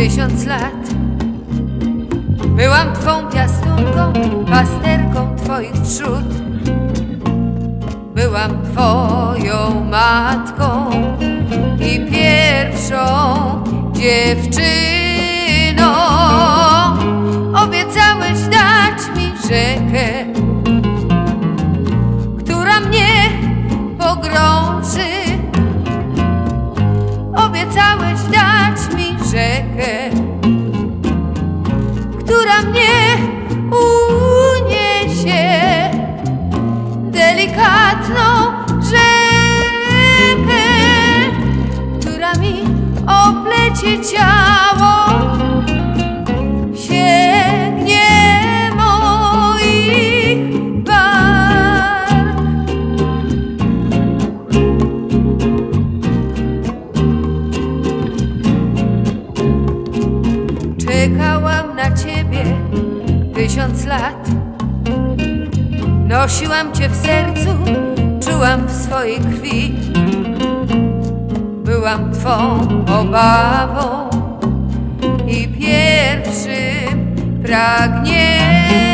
tysiąc lat. Byłam twą piastunką, pasterką twoich trzód. Byłam twoją matką i pierwszą dziewczyną. Rzekę, która mnie uniesie. Delikatną rzekę, która mi oplecie ciało. Czekałam na ciebie tysiąc lat. Nosiłam cię w sercu, czułam w swojej krwi. Byłam twą obawą i pierwszym pragnieniem.